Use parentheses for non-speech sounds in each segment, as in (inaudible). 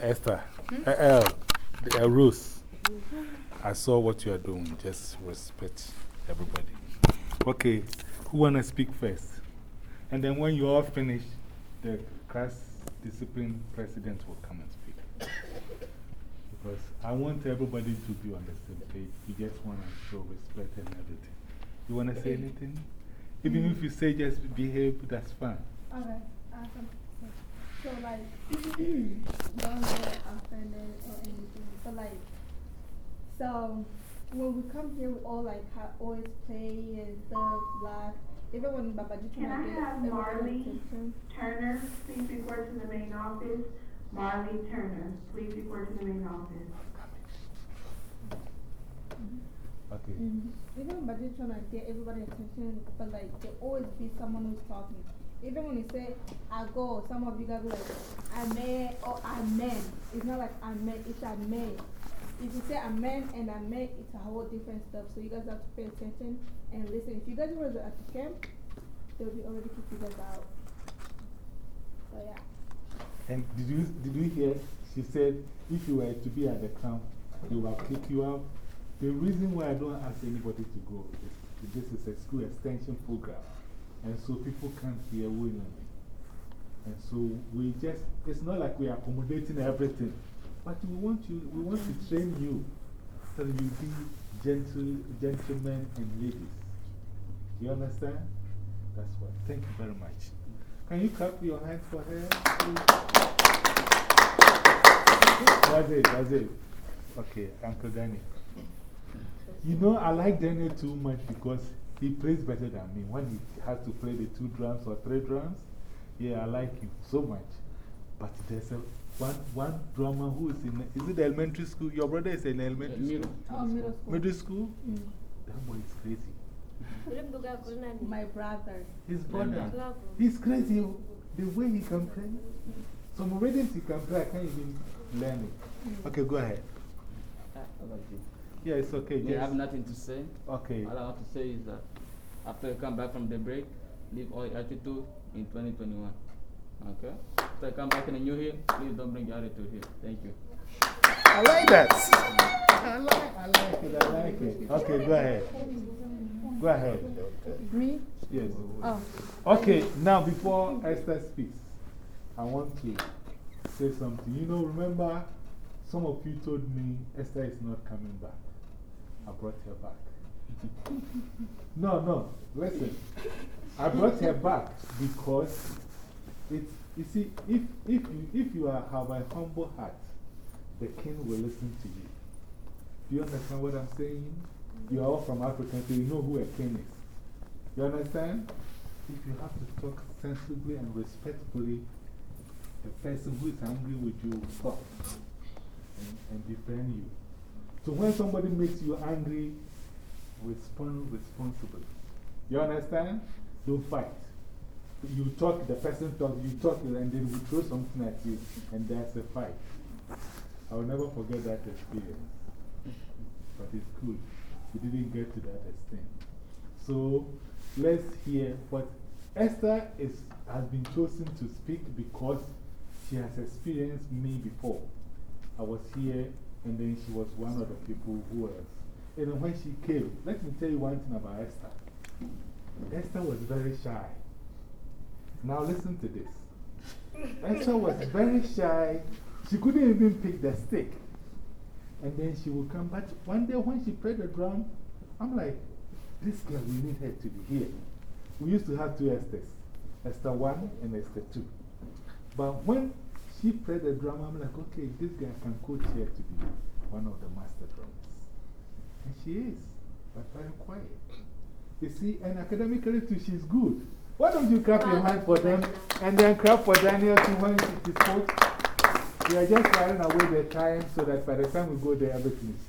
Esther, uh, uh, uh, Rose, I saw what you are doing. Just respect everybody. Okay, who want to speak first? And then when you all finish, the class discipline president will come and speak. Because I want everybody to be on the same page. You just want to show respect and everything. You want to say anything? Even if you say just behave, that's fine. Okay, awesome. So, like, (clears throat) don't get offended or anything. But, like, so when we come here, we all like ha always play and stuff, laugh. Even when Babaji Can I trying to get have Marley. Turner, please report to the main office. Marley Turner, please report to the main office. Okay. Mm-hmm. Even when Babaji trying to get everybody attention, but like there always be someone who's talking. Even when you say I go, some of you guys be like I may or I man. It's not like I may, it's I may. If you say a man and a man, it's a whole different stuff. So you guys have to pay attention and listen. If you guys were at the camp, they'll be already kicked guys out. So yeah. And did you, did you hear? She said if you were to be at the camp, they will kick you out. The reason why I don't ask anybody to go is this is a school extension program. And so people can't hear willingly. And so we just, it's not like we're accommodating everything. But we want, you, we want to train you so you be gentle, gentlemen and ladies. You understand? That's what. Thank you very much. Can you clap your hands for her? That's it, that's it. Okay, Uncle Danny. You know, I like Daniel too much because he plays better than me. When he has to play the two drums or three drums, yeah, I like him so much. But there's a one, one drummer who is in, is it elementary school? Your brother is in elementary school? Oh, middle school. Middle school? Mm. That boy is crazy. My brother. His brother. He's crazy. The way he can play. Some rhythms he can play, I can't even learn it. Okay, go ahead. Ah, how about you? Yeah, it's okay. Me, I Just, have nothing to say. okay. All I want to say is that after you come back from the break, leave all your attitude in 2021. Okay? After you come back in the new year, please don't bring your attitude here. Thank you. I like that. I like, I like it. I like it. Okay, go ahead. Go ahead. Me? Yes. Oh. Okay, now before Esther speaks, I want to say something. You know, remember, some of you told me Esther is not coming back. I brought her back. (laughs) no, no, listen. I brought her back because it's, you see, if, if, you, if you are, have a humble heart, the king will listen to you. Do you understand what I'm saying? You are all from Africa, so you know who a king is. You understand? If you have to talk sensibly and respectfully, the person who is angry with you will stop and, and defend you. So when somebody makes you angry, respond responsibly. You understand? Don't fight. You talk, the person talks, you talk, and then we throw something at you, and that's a fight. I will never forget that experience. But it's good. We didn't get to that extent. So let's hear what Esther is, has been chosen to speak because she has experienced me before. I was here, and then she was one of the people who was. And when she came, let me tell you one thing about Esther. Esther was very shy. Now listen to this. Esther was very shy. She couldn't even pick the stick. And then she would come. But one day when she played the drum, I'm like, this girl, we need her to be here. We used to have two Esthers Esther 1 and Esther 2. But when she played the drum, I'm like, okay, this guy can coach her to be one of the master drummers. And she is, but very quiet. You see, and academically too, she's good. Why don't you clap your hand for them and then clap for Daniel too when she is? We are just running away the time so that by the time we go there, everything is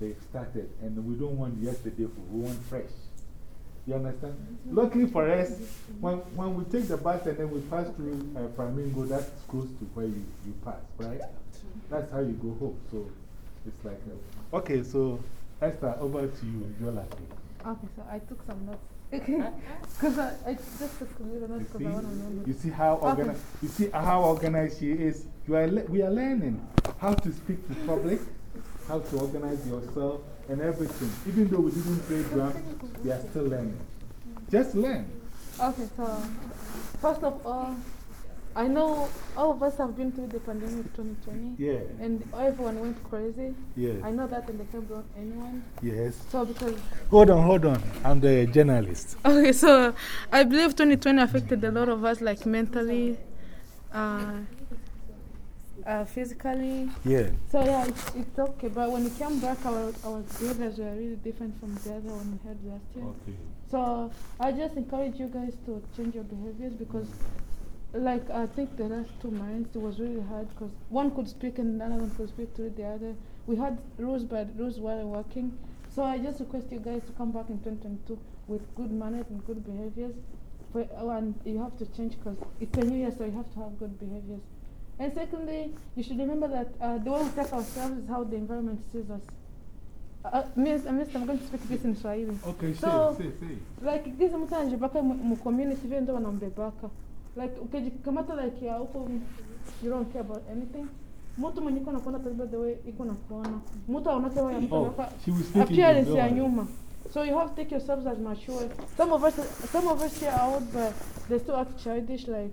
they've started. And we don't want yesterday we want fresh. You understand? Luckily for us, when, when we take the bus and then we pass through uh, Flamingo, that's close to where you, you pass, right? That's how you go home. So it's like, uh, okay, so Esther, over to you. You're lucky. Okay, so I took some notes. (laughs) Because I, I just took a little notes because I want to remember. you see how Okay. you see how organized she is. You are we are learning how to speak to public, how to organize yourself, and everything. Even though we didn't play drums, we are still learning. Just learn. Okay, so first of all, I know all of us have been through the pandemic 2020. Yeah. And everyone went crazy. Yeah. I know that and they can't blame anyone. Yes. So, because. Hold on, hold on. I'm the journalist. Okay, so I believe 2020 affected a lot of us, like mentally, uh, uh, physically. Yeah. So, yeah, it's, it's okay. But when we came back, our, our behaviors were really different from the other one we had last year. Okay. So I just encourage you guys to change your behaviors because, like, I think the last two months it was really hard because one could speak and another one could speak to the other. We had rules, but rules weren't working. So I just request you guys to come back in 2022 with good manners and good behaviors. For, oh, and you have to change because it's a new year, so you have to have good behaviors. And secondly, you should remember that uh, the way we take ourselves is how the environment sees us. Uh, miss, uh, I'm going to speak this in Swahili. Okay, say, So- say, say. like giza mtu anajibaka mu mu community vile ndo wanambebaka like ukijikamata like ya huko you don't care about anything. Mtu mwenye iko nakuona tabia the way iko nakuona mtu aonake wewe mtu anaka she was speaking appearance ya nyuma. So you have to take yourselves as mature. Some of us some of us here are old but they still act childish like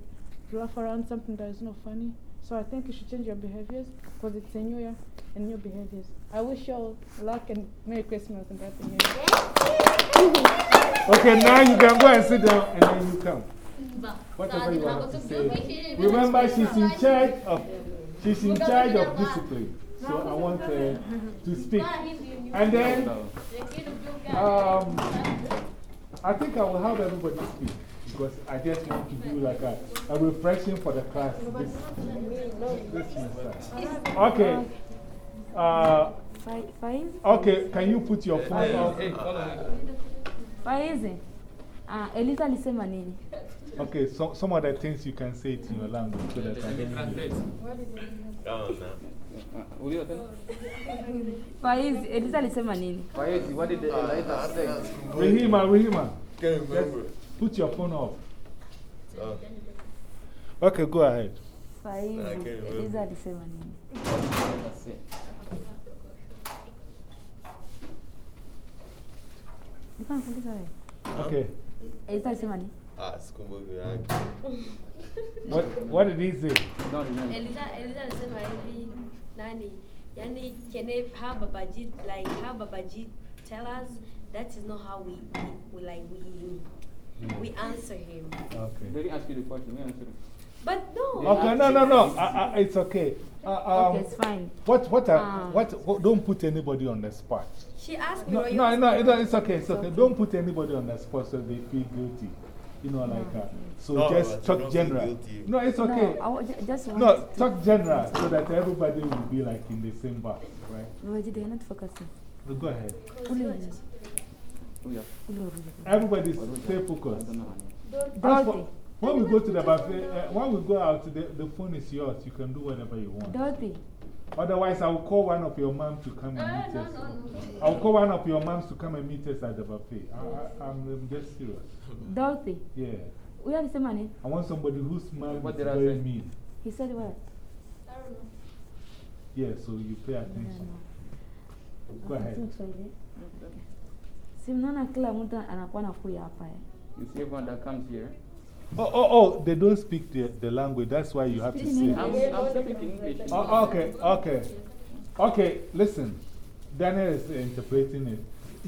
laugh around something that is not funny so I think you should change your behaviors because it's a new year and new behaviors I wish you all luck and Merry Christmas and Happy New Year (laughs) Okay, now you can go and sit down and then you come. Whatever you want to say. Remember, she's in charge of, she's in charge of discipline. So I want her to speak. And then, um, I think I will have everybody speak because I just want to do like a, a refreshing for the class. This, this semester. Okay. Uh, Faiz? okay, can you put your phone off? Hey, follow me. Faizi? Ah, Eliza alisema nini? Okay, so, some other things you can say it in your language so that I Let me can translate. Uh, Ulio tena? Faizi, Eliza alisema nini? Faizi, what did the Eliza say? Rahima, Rahima, Can't remember. Put your phone off. Okay, go ahead. Faizi, I can't remember. Eliza alisema nini? That's it. Nilikuwa nakuuliza wewe. Okay. Eliza alisema nini? Ah, sikumbuki yake. (laughs) What, what did he say? Don't remember. Eliza Eliza alisema hivi nani yani can they have babaji like have babaji tell us that is not how we we, we like we we answer him Okay. They didn't ask you the question. We answered it. but no Okay, no, no, no. I, I, it's okay. Uh, um, Okay, it's fine. What, what, are, Ah. what, what, don't put anybody on the spot. she asked me No, no, no, no, it's okay, it's okay. Don't put anybody on the spot so they feel guilty. You know, like, uh, so No, just talk general. No, it's okay. No, I just want No, to- talk general so that everybody will be like in the same box, right? Wajide, you're not focusing. Go ahead. Everybody stay focused. don't know. As for- Dorothy. when we go to the buffet, uh, when we go out, the, the phone is yours. You can do whatever you want. Dorothy. Otherwise, I will call one of your moms to come and meet us. I will call one of your moms to come and meet us at the buffet. I, I, I'm, I'm just serious. Dorothy. Yeah. Huyo alisema money? I want somebody whose mom What is did I very say? mean. He said what? Yeah, so you pay attention. Go ahead. Kiswahili. Si mnaona kila mtu anakuwa nakuya hapa eh. You see everyone that comes here. Oh, oh, oh, they don't speak the, the language. That's why you have to say. I'm, I'm speaking English. Oh, okay, okay. Okay, listen. Daniel is interpreting it.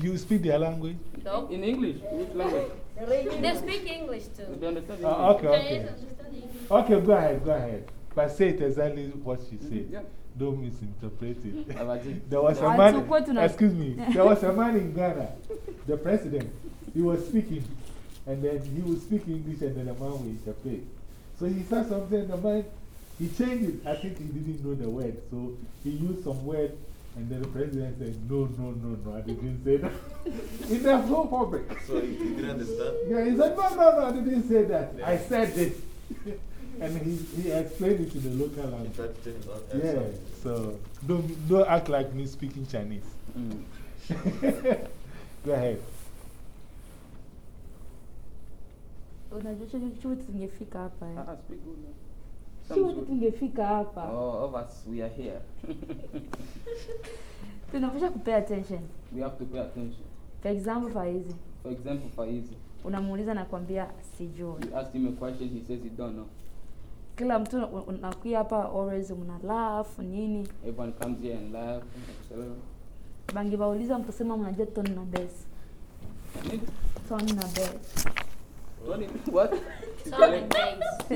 You speak their language? no In English. Which language? they speak English too They understand Oh, okay, okay. Okay, go ahead, go ahead. But say it exactly what she said. Yeah. Don't misinterpret it. There was a man, so what tuna- excuse me, (laughs) there was a man in Ghana, the president, he was speaking, and then he would speak English, and then the man would interpret. So he said something, the man, he changed it. I think he didn't know the word, so he used some word, and then the president said, No, no, no, no, I didn't say that. in the whole public. So you, you didn't understand? Yeah, he said, No, no, no, I didn't say that. I said this. (laughs) and he, he explained it to the local language. Yeah, so don't, don't act like me speaking Chinese. Mm. (laughs) Go ahead. unajua chuo chuo tungefika hapa eh. Ah, speak good now. chuo tungefika hapa Oh, of us, we are here. (laughs) tunapasha kupay attention we have to pay attention. for example faizi For example, Faizi, unamuuliza nakwambia sijui you ask him a question, he says he don't know. Kila mtu un- hapa always mna laugh nini Everyone comes here and laugh. So, bangi bauliza mtasema mnajua toni na best nini? na best Tony, what? Tony and bass.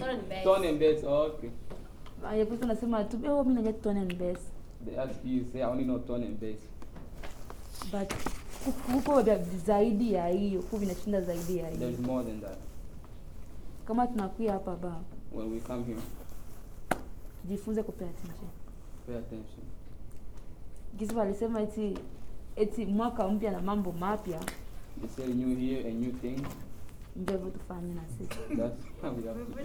Tony and. Tony Bates, oh, okay. ayekuta nasema tu oh, mimi najua Tony and bes They ask you, say, I only know Tony and Bates. but huko zaidi ya hiyo huko vinashinda zaidi ya hiyo There's more than that. Kama tunakuya hapa ba When we come here, jifunze kupay attention pay attention. kisi alisema eti eti mwaka mpya na mambo mapya They say new year, a new thing. ndio hivyo tufanye na sisi That's how we have to do.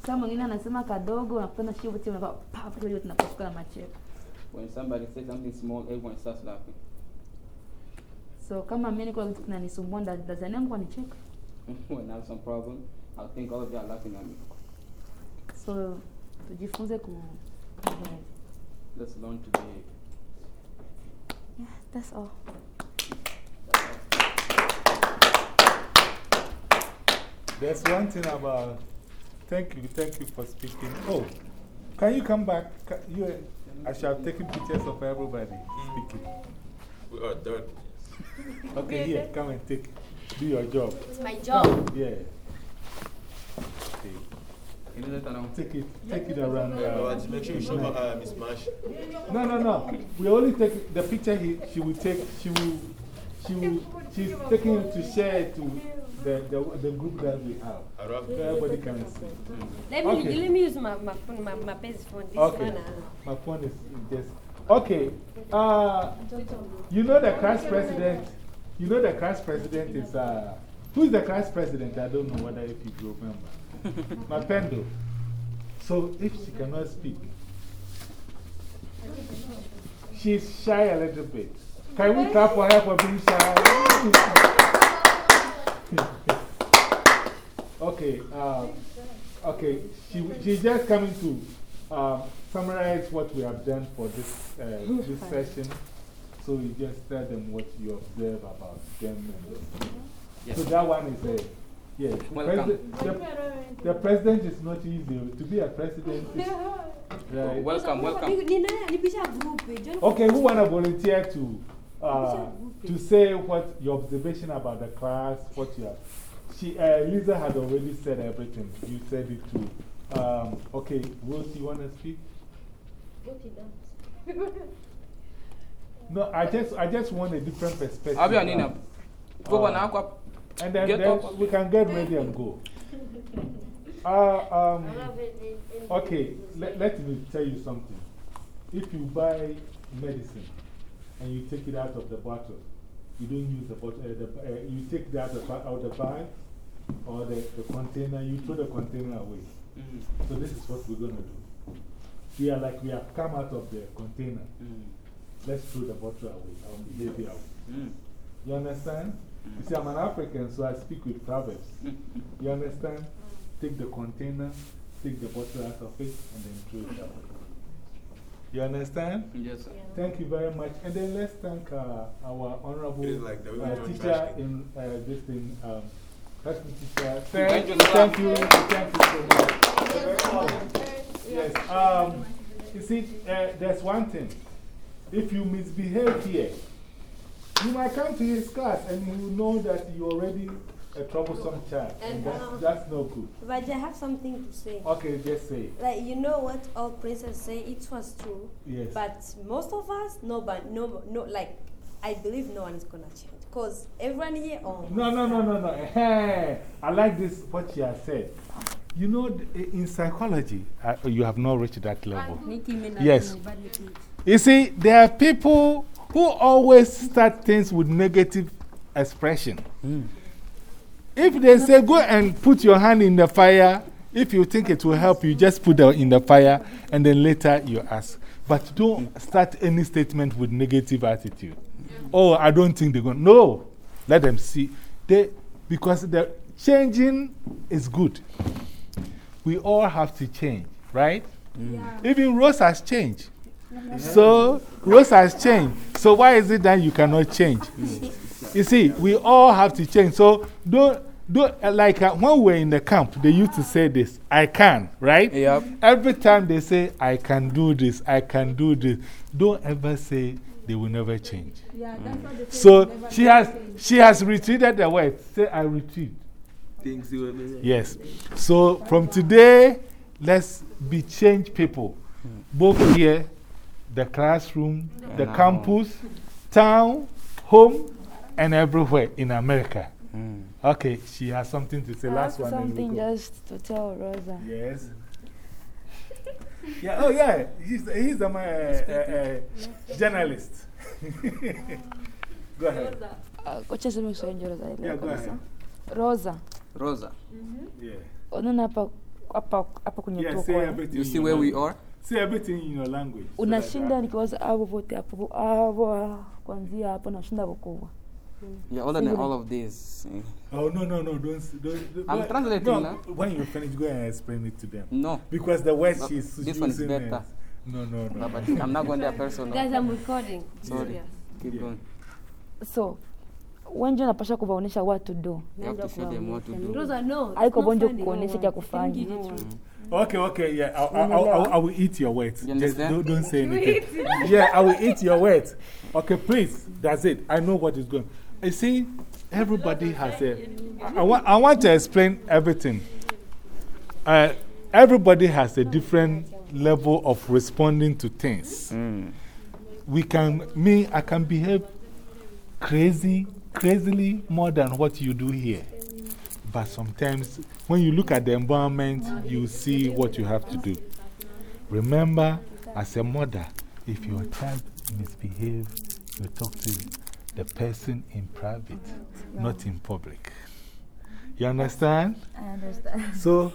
sasa mwingine anasema kadogo anapenda shio wote pap hiyo na macheko When somebody says something small, everyone starts laughing. so kama mimi niko kitu kinanisumbua nda- ndazania mko nicheka (laughs) when I have some problem, I'll think all of you are laughing at me. so tujifunze ku behave. Let's learn to behave. yeah, that's all There's one thing about. Thank you, thank you for speaking. Oh, can you come back? Ca- You, I shall have taken pictures of everybody speaking. We are done. Okay, here, come and take, do your job. It's my job. Yeah. Okay. You know that I don't Take it, take it around. Yeah, uh, make sure you show night. uh, Miss Marsh. No, no, no. We only take the picture he, she will take, she will, she will, she's taking it to share it to the, the, the group that we have. So everybody can see. Let me Okay. let me use my my phone, my, my best phone. This Okay. one. Uh, My phone is just. Okay. Uh, you know the class president, you know the class president is, uh, who is the class president? I don't know whether if you remember. (laughs) Mapendo. So if she cannot speak, she's shy a little bit. Can we clap for her for being shy? (laughs) okay, uh, okay. She, she's just coming to um, summarize what we have done for this, uh, this session. So you just tell them what you observe about them. And, Yes. So that one is a. Yeah, Welcome. President- the, the president is not easy. To be a president is. (laughs) Right. Welcome, welcome. Okay, who want to volunteer to, uh, to say what your observation about the class, what you have? She, uh, Lisa had already said everything. You said it too. Um, okay, Rose, you want to speak? (laughs) No, I just, I just want a different perspective. I'll be on Nina. Go on, Aqua. And then, then up. we can get ready and go. (laughs) Uh, um, okay, let, let me tell you something. If you buy medicine and you take it out of the bottle, you don't use the bottle, uh, the, uh, you take that out of, the bag or the, the container, you throw the container away. Mm, So, this is what we're going to do. We are like we have come out of the container. mm, Let's throw the bottle away, our behavior away. mm. You understand? You see, I'm an African, so I speak with proverbs. (laughs) You understand? Take the container, take the bottle out of it, and then throw it away. You understand? Yes, sir. Thank you very much. And then let's thank uh, our honorable like the uh, teacher trash can. in uh, this thing. Um, Thank you, teacher. Thank Thank, you, thank you, thank you so much. Yes, um, you see, uh, there's one thing. If you misbehave here, you might come to his class and you know that you're already a troublesome child. And And, that's, um, that's no good. But I have something to say. Okay, just say it. Like, you know what all princes say? It was true. Yes. But most of us, no, but no, no, like, I believe no one is gonna change. Because everyone here, oh. No, no, no, no, no. Hey, I like this, what you has said. You know, in psychology, uh, you have not reached that level. Yes. You see, there are people who always start things with negative expression. Hmm. If they say, go and put your hand in the fire, if you think it will help you, just put it in the fire and then later you ask. But don't start any statement with negative attitude. Oh, I don't think they're going to. No. Let them see. they, because the changing is good. We all have to change, right? Even Rose has changed. So, Rose has changed. So, why is it that you cannot change? (laughs) You see, we all have to change. So, don't, don't uh, like uh, when we were in the camp, they used to say this I can, right? Yep. Every time they say, I can do this, I can do this, don't ever say they will never change. Yeah, that's what they. So, never she has, change. she has retreated the word. Say, I retreat. Things you will Yes. So from today, let's be change people. Both here, the classroom, the And campus, town, home, and everywhere in America. Mm. Okay, she has something to say. I Last have one. then we something just to tell Rosa. Yes. Yeah, oh, yeah. He's, he's a uh, uh, uh, journalist. (laughs) go ahead. Uh, Wacha niseme Rosa elewa Yeah, go kabisa. ahead. Rosa, Rosa, Yeah. unaona hapa hapa hapa kwenye Yeah, tuko say everything. you see where we are? Say everything in your language. unashinda ni nikiwaza sababu vote hapo hapo ah, kuanzia hapo nashinda kukubwa Yeah, other than all of this. eh, Oh, no, no, no, don't. don't, don't I'm no, translating no, now. When you finish, go and explain it to them. No, Because the word No, she's this one is better. better. No, no, no. no, but I'm not going there personal. Guys, I'm recording. Sorry. Keep Yeah. going. so wenje napasha kuwaonesha what to do You have to show them what to do. Rosa, no. I aiko bonjo funny. kuonyesha cha kufanya Give it to me. Okay, okay, yeah. I, I, I, I, I will eat your words. You Just don't, don't say (laughs) anything. yeah, I will eat your words. Okay, please. That's it. I know what is going You see, everybody has a. I, I, want, I want to explain everything. Uh, everybody has a different level of responding to things. Mm. we can, me, I can behave crazy, crazily more than what you do here. But sometimes when you look at the environment, you see what you have to do. Remember, as a mother, if your child misbehaves, you talk to the person in private, not in public. You understand? I understand. So,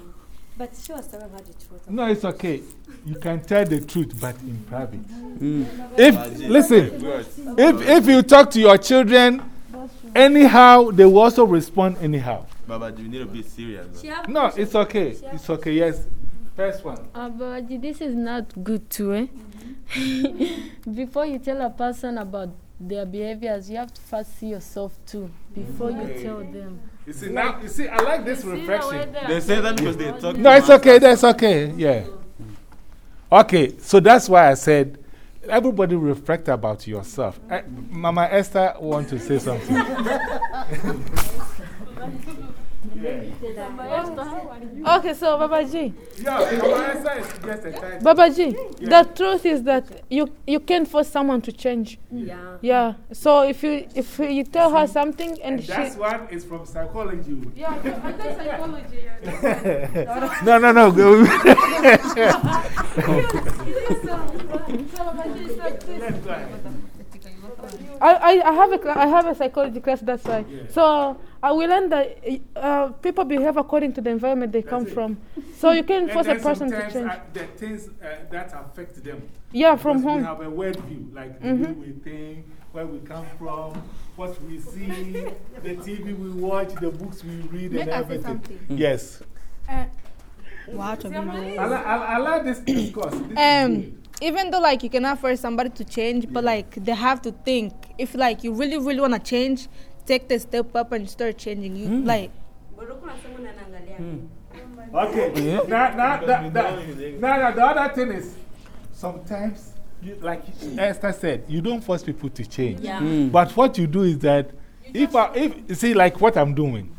But she was talking about the truth. no, it's okay. You can tell the truth, but in private. Mm. If, listen, if, if you talk to your children anyhow, they will also respond anyhow. Baba, you need to be serious. No, it's okay. It's okay. Yes. First one. Uh, but this is not good too, eh? (laughs) Before you tell a person about their behaviors, you have to first see yourself too before you tell them. You see, now, you see, I like this reflection. They say that because they talk. No, it's okay. That's okay. Yeah. Okay, so that's why I said everybody reflect about yourself. Eh, Mama Esther want to say something. (laughs) Okay, so Baba G, yeah, Mama Esther is just a child. Baba G, the truth is that you you can't force someone to change. Yeah. Yeah. So if you if you tell her something and, And she that's one is from psychology. yeah, I think psychology. no, no, no. go- Let's go ahead. I, I, I have a cla- I have a psychology class. That's why. So uh, we learn that uh, people behave according to the environment they come it. from. So you can't force a person to change. uh, the things uh, that affect them. Yeah, from Because we home. have a world view, like the Mhm. way we think, where we come from, what we see, the TV we watch, the books we read, Make and I say everything. something. Yes. Uh, I, li- I, I like this discourse. This um, even though like you cannot force somebody to change, but like they have to think. If like you really really wanna change, take the step up and start changing. You like hmm. Okay. (laughs) Now, now, that, that, now, now, the other thing is sometimes, you, like Esther said, you don't force people to change. Yeah. Mm. But what you do is that if I, if, you see, like what I'm doing,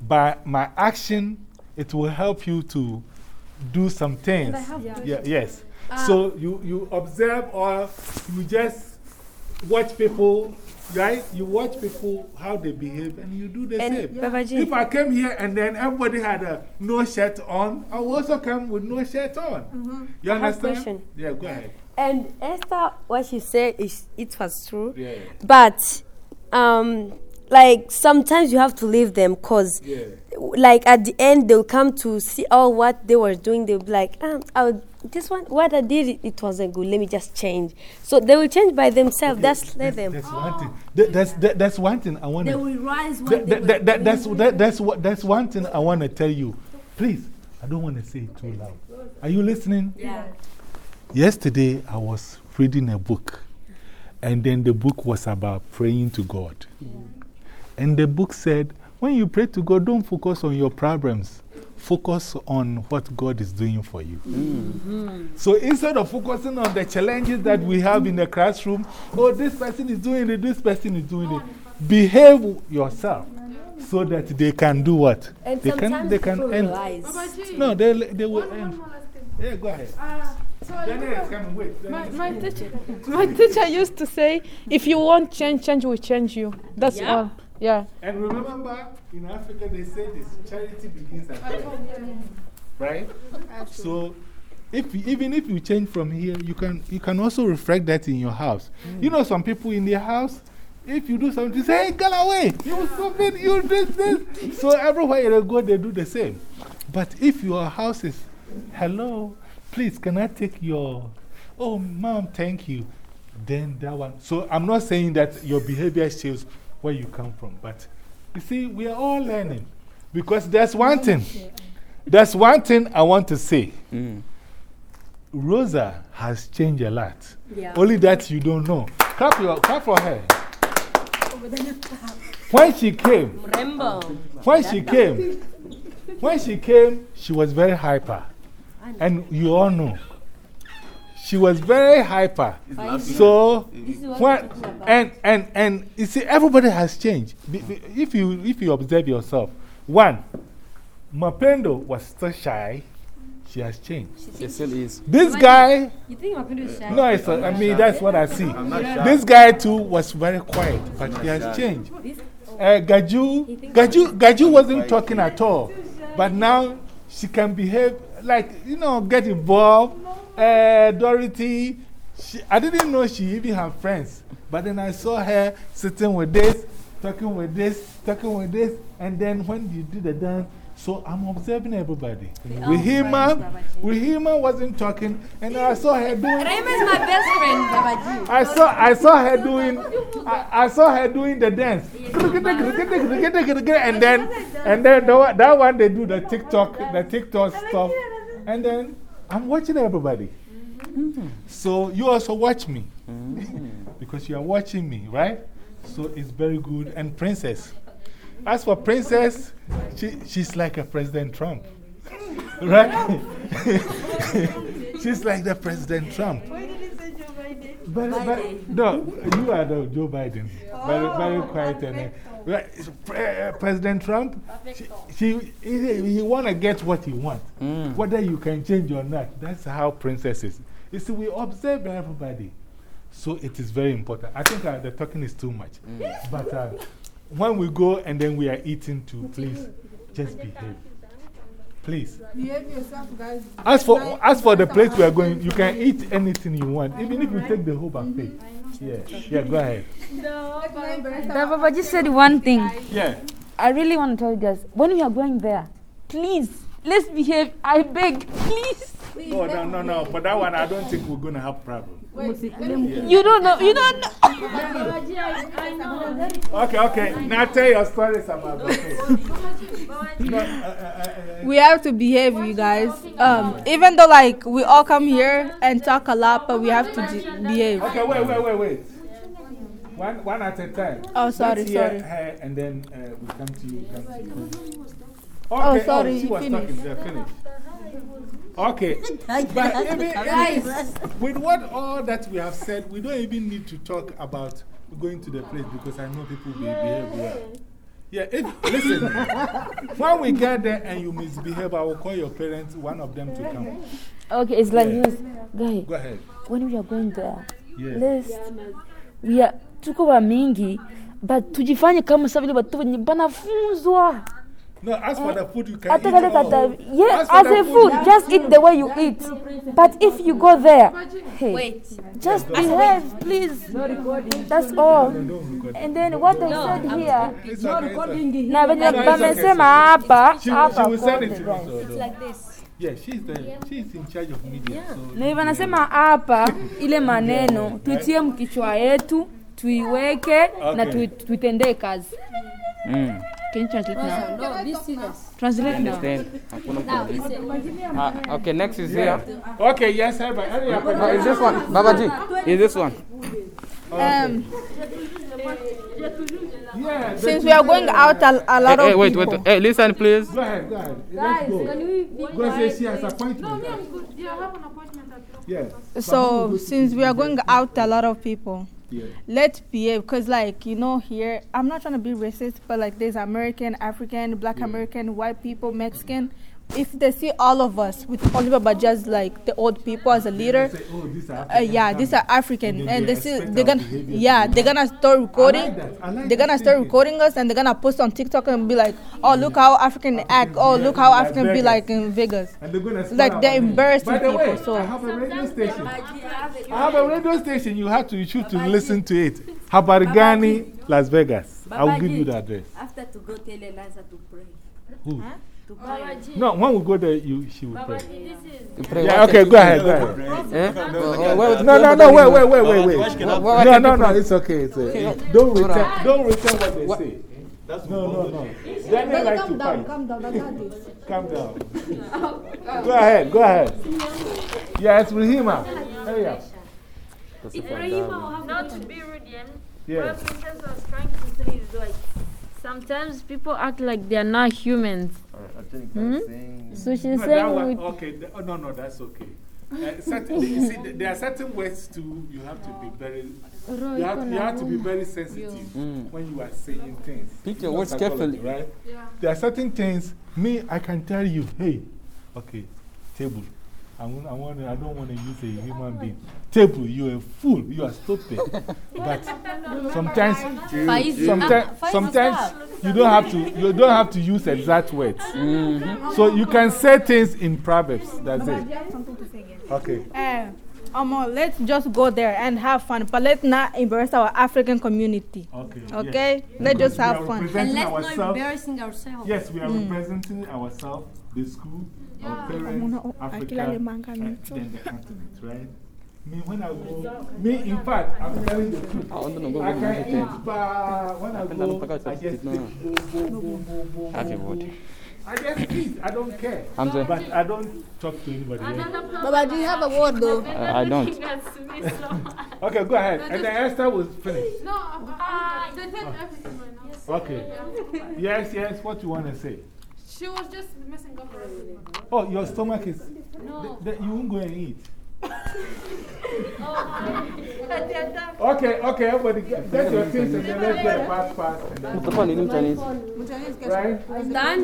by my action, it will help you to do some things. Yeah, yes. so you, you observe or you just watch people, right? You watch people, how they behave, and you do the And same. G, If I came here and then everybody had a no shirt on, I will also come with no shirt on. You have a understand? Yeah, go ahead. and Esther, what she said is it was true. Yeah. But um, like sometimes you have to leave them because Yeah. like at the end they'll come to see all what they were doing they'll be like um, oh, this one what i did it, it wasn't good let me just change so they will change by themselves that's let them That's one thing. That, that's, that, that's one thing I want they to. will rise one That, day that, that, that, that's, that, that's, what, that's one thing I want to tell you. Please, I don't want to say it too loud. Are you listening? yeah Yesterday, I was reading a book, and then the book was about praying to God. And the book said, when you pray to God, don't focus on your problems, focus on what God is doing for you. So instead of focusing on the challenges that we have in the classroom, oh, this person is doing it, this person is doing it, behave yourself so that they can do what? and they sometimes can, they can end. realize No, they, they will end. Yeah, go ahead. Uh, so Daniel is coming, wait. my, my, teacher, my teacher used to say, if you want change, change will change you. That's Yeah. all. Yeah. And remember, in Africa, they say this charity begins at home. Right? So, if, even if you change from here, you can, you can also reflect that in your house. You know, some people in their house, if you do something, say, hey, get away. You stop it, you this, this. So, everywhere they go, they do the same. But if your house is, hello, please, can I take your, oh, mom, thank you. Then that one. So, I'm not saying that your behavior shows where you come from, but you see, we are all learning. Because there's one thing, there's one thing I want to say. Mm. Rosa has changed a lot. yeah Only that you don't know. Clap, your, clap for her. When she came, remember when she came, when she came, she was very hyper. And you all know. She was very hyper. So, what when, I'm talking about. and, and, and you see, everybody has changed. Be- be- If you, if you observe yourself, one, Mapendo was still shy. She has changed. It still is. This guy, you think Mapendo is shy no, it's, I mean, that's what I see. I'm not shy. This guy too was very quiet, but he has changed. Uh, Gaju, Gaju, Gaju wasn't talking at all, but now she can behave like, you know, get involved. Uh, Dorothy, she, I didn't know she even had friends, but then I saw her sitting with this, talking with this, talking with this, and then when you do the dance, so I'm observing everybody. Rehima, Rehima wasn't talking, and I saw her doing. Rema is my best friend Babaji I saw, I saw her doing, I, I saw her doing the dance. And then, and then the, that one they do the TikTok, the TikTok stuff. And then I'm watching everybody. So you also watch me. (laughs) because you are watching me, right? So it's very good. And Princess. As for Princess, she, she's like a President Trump. (laughs) Right? (laughs) she's like the President Trump. Why did he say But, but, no, you are the Joe Biden. Very, very quiet. And, uh, right, it's pre- uh, President Trump, she, she, he, he want to get what he wants. Mm. Whether you can change or not, that's how Princess is. You see, we observe everybody. So it is very important. I think uh, the talking is too much. But uh, when we go and then we are eating too, please just behave. Please. Behave yourself, guys. As for, as for the place we are going, you can eat anything you want, even if you take the whole buffet. Yeah, yeah, go ahead. The Baba just said one thing. Yeah. I really want to tell you guys when we are going there, please, let's behave. I beg, please. Oh, no, no, no. For that one, I don't think we're going to have problem. You don't know, you don't know. Okay, okay. Now tell your stories about buffet. no, uh, We have to behave, you guys. Um, even though like we all come here and talk a lot, but we have to behave. Okay, wait, wait, wait, wait. One, one at a time. Oh, sorry, Let's hear sorry. her and then uh, we come to you. Come to you. Oh, Okay, sorry, she was finished. talking. Yeah, finish. Okay. (laughs) but even, even with what all that we have said, we don't even need to talk about going to the place because I know people will behave well. Yeah, if, listen, (laughs) when we get there and you misbehave, I will call your parents, one of them to come. Okay, it's like Yeah. this. Guy, Go ahead. when we are going there, Yeah. let's, we are, tuko wa mingi, but tujifanye kama sasa vile watu wenye banafunzwa. No, as for the food, you can hata eat. yeah As as a food. just eat the way you eat. But if you go there hey Wait. just behave please. That's all. And then what they said here recording. Na venye No, wamesema hapa She, will- hapa send it to me. It's like this. yeah, she's the she's in charge of media. So na hivyo anasema hapa ile maneno tuitie mkichwa yetu tuiweke na Okay. tuitendee kazi. Mm. Can you translate now? No, be serious. Translate now. Understand? Hakuna problem. Ah, okay, next is here. okay, yes, sir, but hurry. No, is this one? Babaji, is this one? Um, Yeah, since we are going out a, a lot Hey, hey, of wait, people. wait. Hey, listen, please. Go ahead, go ahead. Let's go. Go say she has appointment. Yes. So since we are going out a lot of people, Yeah. let's behave because like you know here i'm not trying to be racist but like there's american african black Yeah. american white people mexican if they see all of us with oliver Baja's like the old people as a leader Say, oh, these are uh, yeah these are african And and, they they see expect they're gonna yeah they're gonna start recording that. I like they're gonna start thinking. recording us and they're gonna post on tiktok and be like oh look how african act oh look how Las african be like in vegas And they're gonna Like, they're name. embarrassing By the way, people, so- I have a radio station. I have a radio station. You have to you choose to listen to it. Habarigani, Las Vegas. I will give you the address. After to go tell Eliza to pray. Who? To pray. No, when we go there, you she will pray. Pray Yeah, okay, go ahead, go ahead. Eh? Oh, No, no, no, wait, wait, wait, wait, wait. what can I- what No, no, no, it's okay. It's okay. Don't return, don't return what they say. No, no, no. They don't like to fight. calm down i got this Calm down. (laughs) Go ahead, go ahead. Yes, Rahima. Hurry up. Not to be rude, yeah. Yes. What Princess was trying to say is like sometimes people act like they are not humans. Hmm? So she's No, saying one, okay. th- Oh, no, no, that's okay. (laughs) Uh, certain, you see, th- there are certain words too, you have to be very, you have, you have to be very sensitive Mm. when you are saying things. Pick your words carefully. Right? There are certain things, me, I can tell you, hey, okay, table. I, want, I, want, I don't want to use a human being. Table, you're a fool, you are stupid. but sometimes, sometimes, Ah, sometimes you don't have to, you don't have to use exact words. Mhm. So you can say things in Proverbs. That's it. something to say again Okay. Uh, um, let's just go there and have fun, but let's not embarrass our African community. Okay. Okay? yes. Let's just have fun. And let's not embarrassing ourselves. Yes, we are representing ourselves, the school, our parents, Africa, and lemanga then micho. the continent, right? Me, when I go, me, in fact, I'm telling the truth. Ah, onda não vou I can muito eat, but when I Aprenda a não go, I essa just Have your word. I just eat, I don't care. Hamza, But I don't talk to anybody else. Baba, do you have a word though? I, I don't. (laughs) (laughs) Okay, go ahead. And then Esther was finished. No, uh, they said everything right now. Okay. Yes, yes, what you want to say? She was just messing up her. Oh, your stomach is. No. Th th you won't go and eat. Okay, okay, everybody get, get your things and then let's get a fast pass. And then, Mustafa ni Chinese. right? Done?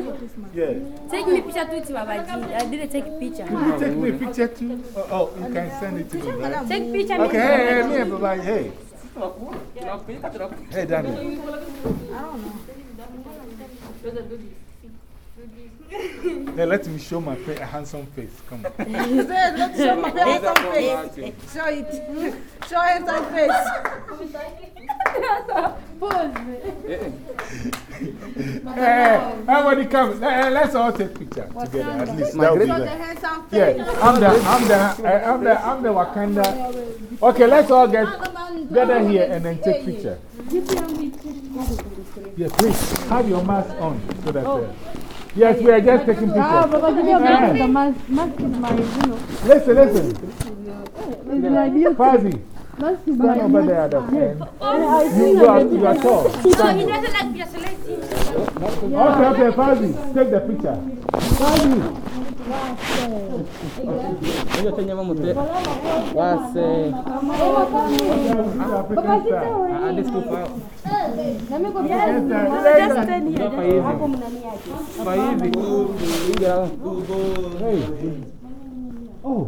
Yeah. Take me a picture to it, Babaji. I didn't take a picture. Could you take me a picture too? Oh, oh you can send it to me, right? Take picture. Okay, hey, hey, me, everybody, hey. Hey, Danny. (laughs) Hey, let me show my fa- handsome face. Come on. (laughs) Let's show my handsome face. Show it. Show handsome face. Hey, (laughs) hey, everybody come. Hey, hey, let's all take picture together. At least that will be Show handsome face. Yeah, I'm the, I'm the, uh, I'm the, I'm the Wakanda. Okay, let's all get gather here and then take picture. Yeah, please have your mask on so that. Uh, yes, we are just ah, taking pictures. The mask, mask is my, you know, Listen, listen. is my beauty. Fazi, stand over there at the end. You, you, are, you are tall. No, he doesn't like bracelet. Okay, okay, Fazi, take the picture. Fazi. Unajua chenye mama mte. Wase. African style. Ah, this too far. African style. Hapa hivi. Hapa hivi. Ingia. Hey. Oh,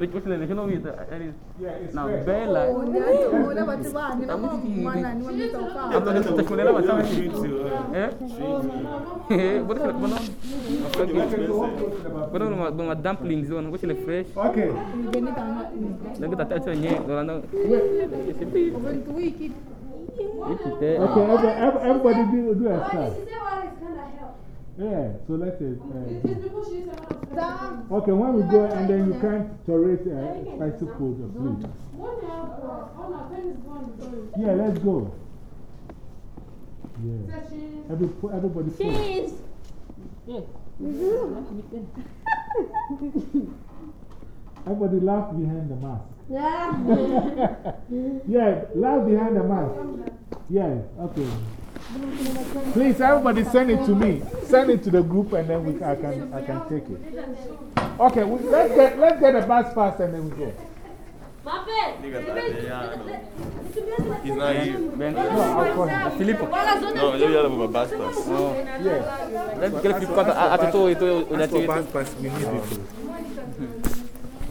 good. Which which you know it that is Yeah, it's now fresh. Bella. Oh, ndio ndio watu wa ni mama mwana ni mimi I'm toka. going to touch my level some Treat you. uh, eh eh what is it bono bono ma ma dumplings on which is fresh Okay, Ngeni kama dan kita tak cenye orang nak wait. Oventu wiki. itu teh Okay, every, every- everybody do, do a start. Yeah, so let's say. Uh, okay, when we go and then you can't tolerate uh, spicy food, please. Yeah, let's go. Yeah. Every, everybody please. (laughs) Everybody laugh behind the mask. Yeah. (laughs) yeah, laugh behind the mask. Yeah, okay. Please, everybody send it to me. Send it to the group and then we, I, can, I can take it. Okay, we, let's, get, let's get a bus pass and then we go. Niggas like that, yeah, I know. He's not here. ben No, uh, I'll call him. Filippo No, they are about bastards. oh Yeah. dan kira Filippo kata atu tu itu udah For cerita pass, we need it.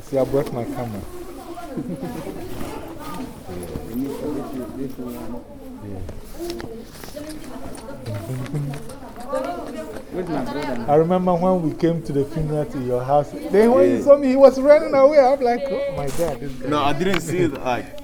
See, I brought my camera. where's my brother I remember when we came to the funeral to your house. Then when you saw me, he was running away. I'm like, oh my God. No, I didn't see it. Like,